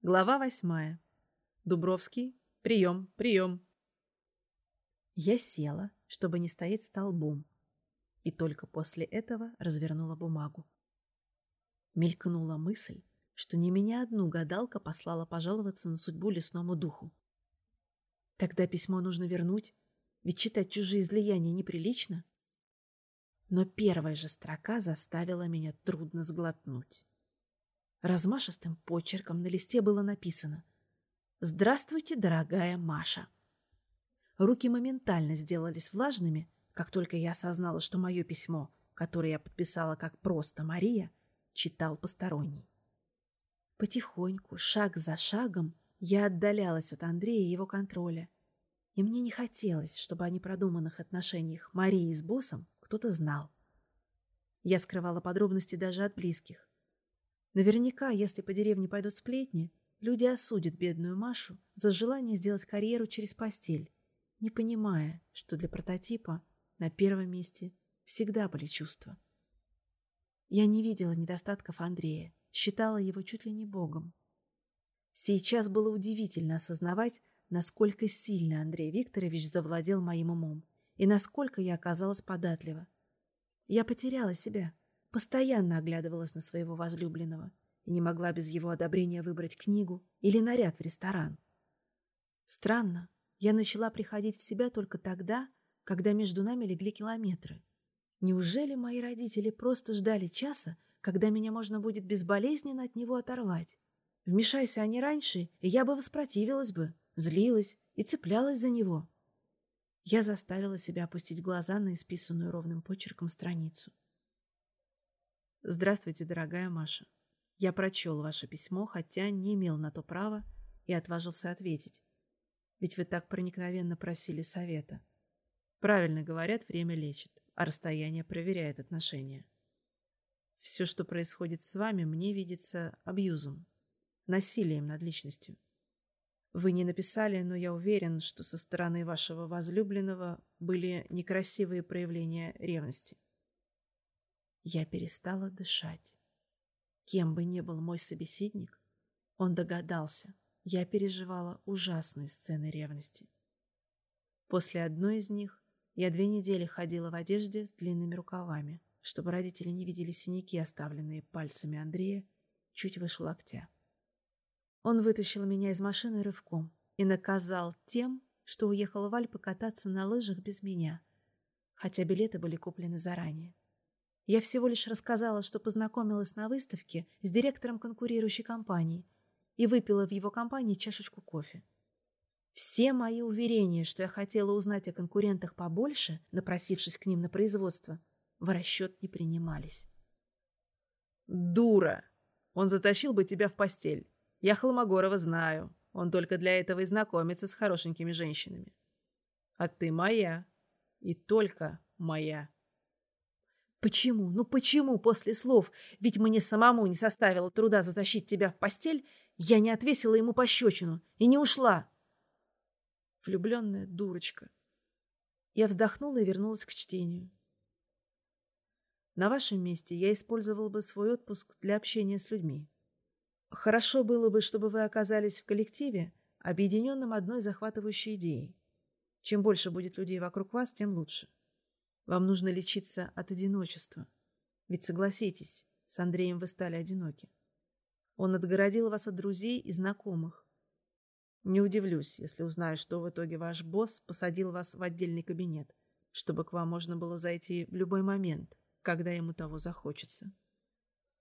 Глава восьмая. Дубровский. Прием, прием. Я села, чтобы не стоять столбом, и только после этого развернула бумагу. Мелькнула мысль, что не меня одну гадалка послала пожаловаться на судьбу лесному духу. Тогда письмо нужно вернуть, ведь читать чужие излияния неприлично. Но первая же строка заставила меня трудно сглотнуть. Размашистым почерком на листе было написано «Здравствуйте, дорогая Маша». Руки моментально сделались влажными, как только я осознала, что мое письмо, которое я подписала как просто Мария, читал посторонний. Потихоньку, шаг за шагом, я отдалялась от Андрея и его контроля. И мне не хотелось, чтобы о непродуманных отношениях Марии с боссом кто-то знал. Я скрывала подробности даже от близких. Наверняка, если по деревне пойдут сплетни, люди осудят бедную Машу за желание сделать карьеру через постель, не понимая, что для прототипа на первом месте всегда были чувства. Я не видела недостатков Андрея, считала его чуть ли не богом. Сейчас было удивительно осознавать, насколько сильно Андрей Викторович завладел моим умом и насколько я оказалась податлива. Я потеряла себя, постоянно оглядывалась на своего возлюбленного и не могла без его одобрения выбрать книгу или наряд в ресторан. Странно, я начала приходить в себя только тогда, когда между нами легли километры. Неужели мои родители просто ждали часа, когда меня можно будет безболезненно от него оторвать? Вмешайся они раньше, и я бы воспротивилась бы, злилась и цеплялась за него. Я заставила себя опустить глаза на исписанную ровным почерком страницу. Здравствуйте, дорогая Маша. Я прочел ваше письмо, хотя не имел на то права и отважился ответить. Ведь вы так проникновенно просили совета. Правильно говорят, время лечит, а расстояние проверяет отношения. Все, что происходит с вами, мне видится абьюзом, насилием над личностью. Вы не написали, но я уверен, что со стороны вашего возлюбленного были некрасивые проявления ревности. Я перестала дышать. Кем бы ни был мой собеседник, он догадался, я переживала ужасные сцены ревности. После одной из них я две недели ходила в одежде с длинными рукавами, чтобы родители не видели синяки, оставленные пальцами Андрея, чуть выше локтя. Он вытащил меня из машины рывком и наказал тем, что уехал в Альпы кататься на лыжах без меня, хотя билеты были куплены заранее. Я всего лишь рассказала, что познакомилась на выставке с директором конкурирующей компании и выпила в его компании чашечку кофе. Все мои уверения, что я хотела узнать о конкурентах побольше, напросившись к ним на производство, в расчет не принимались. «Дура! Он затащил бы тебя в постель. Я Холмогорова знаю. Он только для этого и знакомится с хорошенькими женщинами. А ты моя. И только моя». Почему? Ну почему после слов «ведь мне самому не составило труда затащить тебя в постель» я не отвесила ему пощечину и не ушла? Влюбленная дурочка. Я вздохнула и вернулась к чтению. На вашем месте я использовал бы свой отпуск для общения с людьми. Хорошо было бы, чтобы вы оказались в коллективе, объединенном одной захватывающей идеей. Чем больше будет людей вокруг вас, тем лучше. Вам нужно лечиться от одиночества. Ведь согласитесь, с Андреем вы стали одиноки. Он отгородил вас от друзей и знакомых. Не удивлюсь, если узнаю, что в итоге ваш босс посадил вас в отдельный кабинет, чтобы к вам можно было зайти в любой момент, когда ему того захочется.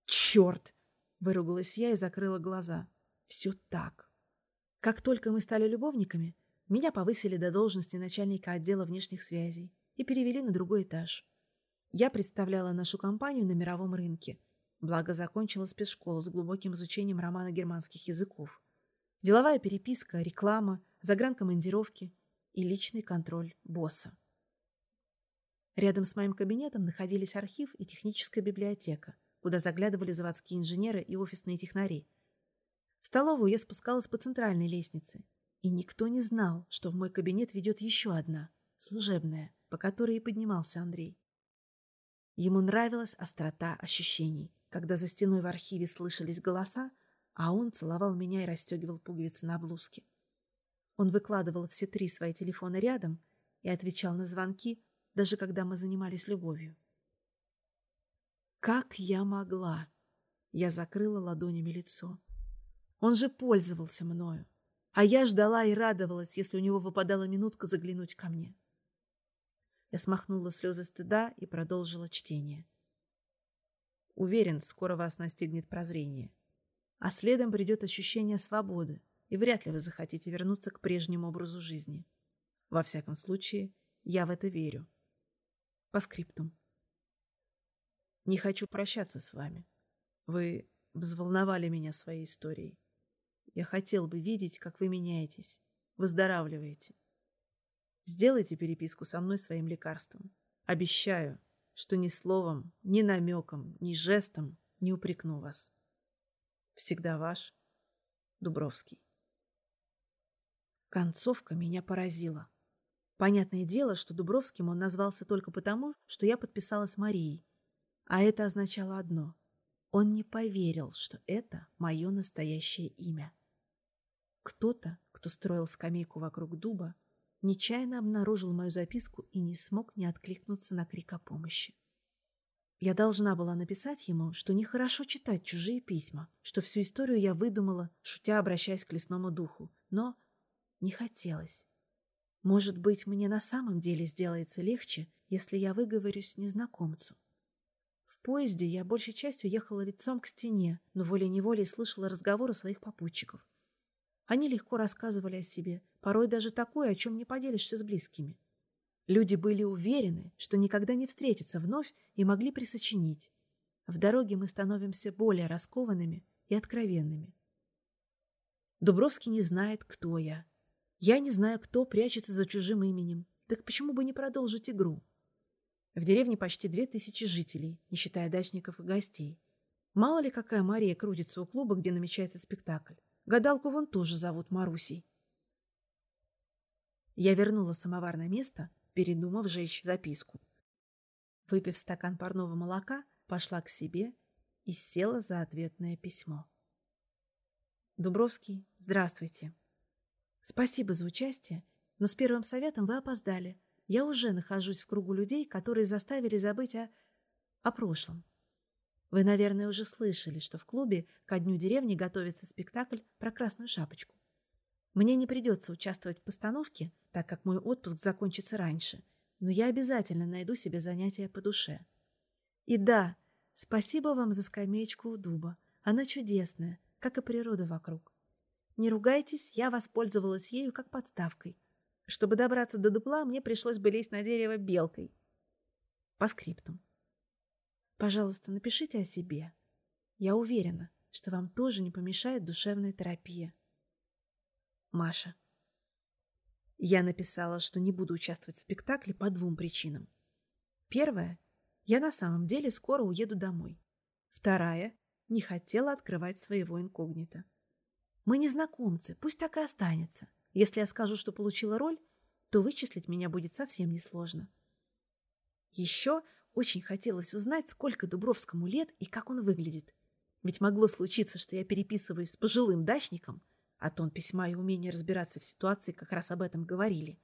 «Черт!» — выругалась я и закрыла глаза. «Все так. Как только мы стали любовниками, меня повысили до должности начальника отдела внешних связей и перевели на другой этаж. Я представляла нашу компанию на мировом рынке, благо закончила спецшколу с глубоким изучением романа германских языков. Деловая переписка, реклама, загранкомандировки и личный контроль босса. Рядом с моим кабинетом находились архив и техническая библиотека, куда заглядывали заводские инженеры и офисные технари. В столовую я спускалась по центральной лестнице, и никто не знал, что в мой кабинет ведет еще одна, служебная по которой и поднимался Андрей. Ему нравилась острота ощущений, когда за стеной в архиве слышались голоса, а он целовал меня и расстегивал пуговицы на блузке. Он выкладывал все три свои телефона рядом и отвечал на звонки, даже когда мы занимались любовью. Как я могла? Я закрыла ладонями лицо. Он же пользовался мною, а я ждала и радовалась, если у него выпадала минутка заглянуть ко мне. Я смахнула слезы стыда и продолжила чтение. Уверен, скоро вас настигнет прозрение. А следом придет ощущение свободы, и вряд ли вы захотите вернуться к прежнему образу жизни. Во всяком случае, я в это верю. По скриптум. Не хочу прощаться с вами. Вы взволновали меня своей историей. Я хотел бы видеть, как вы меняетесь, выздоравливаете. Сделайте переписку со мной своим лекарством. Обещаю, что ни словом, ни намеком, ни жестом не упрекну вас. Всегда ваш Дубровский. Концовка меня поразила. Понятное дело, что Дубровским он назвался только потому, что я подписалась Марией. А это означало одно. Он не поверил, что это мое настоящее имя. Кто-то, кто строил скамейку вокруг дуба, нечаянно обнаружил мою записку и не смог не откликнуться на крик о помощи. Я должна была написать ему, что нехорошо читать чужие письма, что всю историю я выдумала, шутя обращаясь к лесному духу, но не хотелось. Может быть, мне на самом деле сделается легче, если я выговорюсь незнакомцу. В поезде я большей частью ехала лицом к стене, но волей-неволей слышала разговоры своих попутчиков. Они легко рассказывали о себе, порой даже такое, о чем не поделишься с близкими. Люди были уверены, что никогда не встретятся вновь и могли присочинить. В дороге мы становимся более раскованными и откровенными. Дубровский не знает, кто я. Я не знаю, кто прячется за чужим именем. Так почему бы не продолжить игру? В деревне почти две тысячи жителей, не считая дачников и гостей. Мало ли какая Мария крутится у клуба, где намечается спектакль. Гадалку вон тоже зовут Марусей. Я вернула самовар на место, передумав жечь записку. Выпив стакан парного молока, пошла к себе и села за ответное письмо. Дубровский, здравствуйте. Спасибо за участие, но с первым советом вы опоздали. Я уже нахожусь в кругу людей, которые заставили забыть о... о прошлом. Вы, наверное, уже слышали, что в клубе ко дню деревни готовится спектакль про Красную Шапочку. Мне не придется участвовать в постановке, так как мой отпуск закончится раньше, но я обязательно найду себе занятие по душе. И да, спасибо вам за скамеечку у дуба. Она чудесная, как и природа вокруг. Не ругайтесь, я воспользовалась ею как подставкой. Чтобы добраться до дупла, мне пришлось бы лезть на дерево белкой. По скриптум. Пожалуйста, напишите о себе. Я уверена, что вам тоже не помешает душевная терапия. Маша. Я написала, что не буду участвовать в спектакле по двум причинам. Первая. Я на самом деле скоро уеду домой. Вторая. Не хотела открывать своего инкогнито. Мы не знакомцы, пусть так и останется. Если я скажу, что получила роль, то вычислить меня будет совсем несложно. Еще очень хотелось узнать, сколько Дубровскому лет и как он выглядит. Ведь могло случиться, что я переписываюсь с пожилым дачником – а тон письма и умение разбираться в ситуации как раз об этом говорили.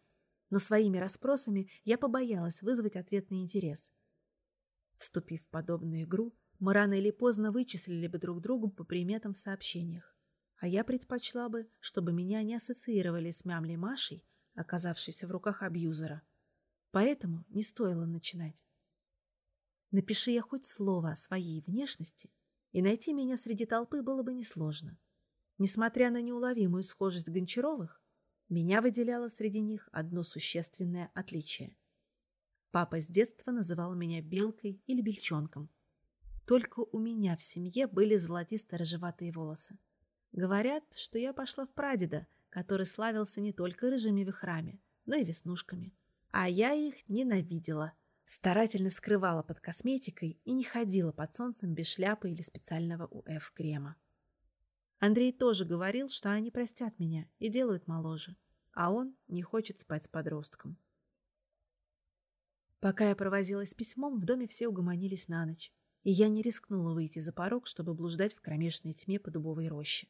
Но своими расспросами я побоялась вызвать ответный интерес. Вступив в подобную игру, мы рано или поздно вычислили бы друг другу по приметам в сообщениях. А я предпочла бы, чтобы меня не ассоциировали с мямлей Машей, оказавшейся в руках абьюзера. Поэтому не стоило начинать. Напиши я хоть слово о своей внешности, и найти меня среди толпы было бы несложно. Несмотря на неуловимую схожесть Гончаровых, меня выделяло среди них одно существенное отличие. Папа с детства называл меня белкой или бельчонком. Только у меня в семье были золотисто-рыжеватые волосы. Говорят, что я пошла в прадеда, который славился не только рыжими вихрами, но и веснушками. А я их ненавидела. Старательно скрывала под косметикой и не ходила под солнцем без шляпы или специального УФ-крема. Андрей тоже говорил, что они простят меня и делают моложе, а он не хочет спать с подростком. Пока я провозилась с письмом, в доме все угомонились на ночь. и я не рискнула выйти за порог, чтобы блуждать в кромешной тьме по дубовой роще.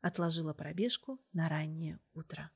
Отложила пробежку на раннее утро.